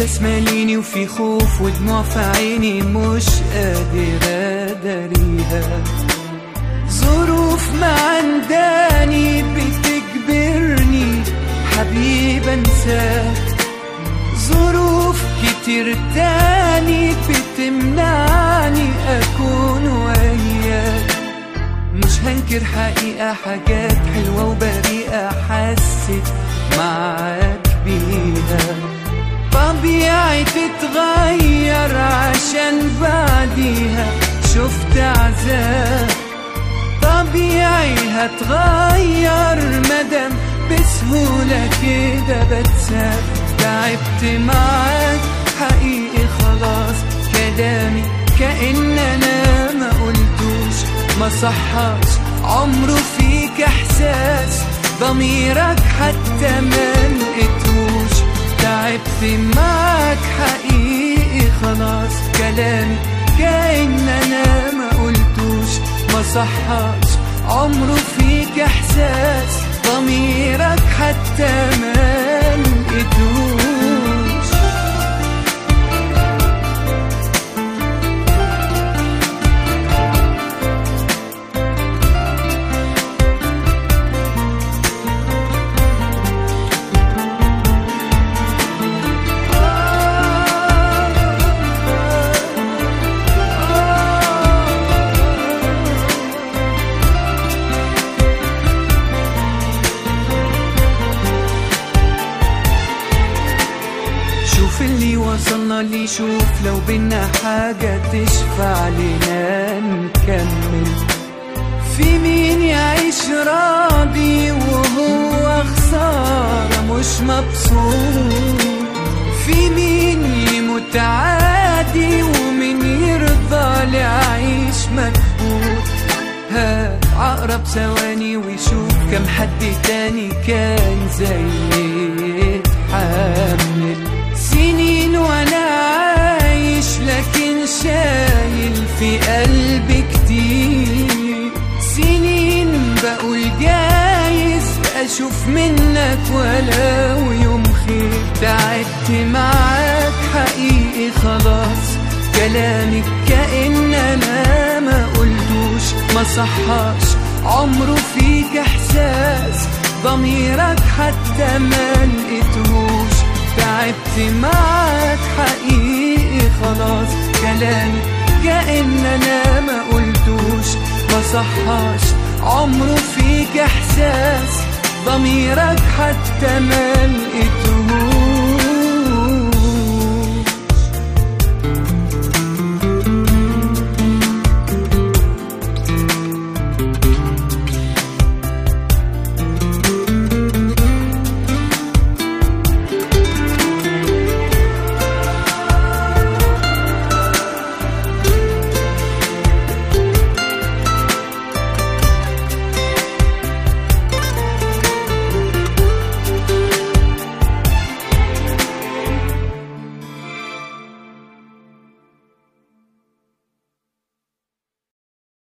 احساس ماليني وفي خوف ودموع في عيني مش قادر أداريها. ظروف ما عنداني بتجبرني حبيب انساك ظروف كتير تاني بتمنعني أكون وياك مش هنكر حقيقة حاجات حلوة وبريئة حسيت معاك بيها. طبيعي تتغير عشان بعديها شفت عذاب. طبيعي هتغير مدام بسهولة كده بتساب. تعبت معاك حقيقي خلاص. كلامي كأن أنا ما قلتوش. ما صحاش عمره فيك إحساس. ضميرك حتى ما لقيتوش. تعبت معاك حقيقي خلاص. كلامي كأن أنا ما قلتوش ما صحاش عمره فيك إحساس ضميرك حتى اللي وصلنا لي شوف لو بينا حاجة تشفع لنا نكمل. في مين يعيش راضي وهو خسارة مش مبسوط؟ في مين يموت عادي ومين يرضى لعيش مكبوت؟ هات عقرب ثواني ويشوف كم حد تاني كان زي يتحمل شايل في قلبي كتير. سنين بقول جايز أشوف منك ولو يوم خير. تعبت معاك حقيقي خلاص. كلامك كأن أنا ما قلتوش. ما صحاش. عمره فيك إحساس. ضميرك حتى ما لقيتهوش. تعبت معاك حقيقي خلاص. كلامي كأن أنا ما قلتوش ما صحاش. عمره فيك إحساس ضميرك حتى ما لقيتهوش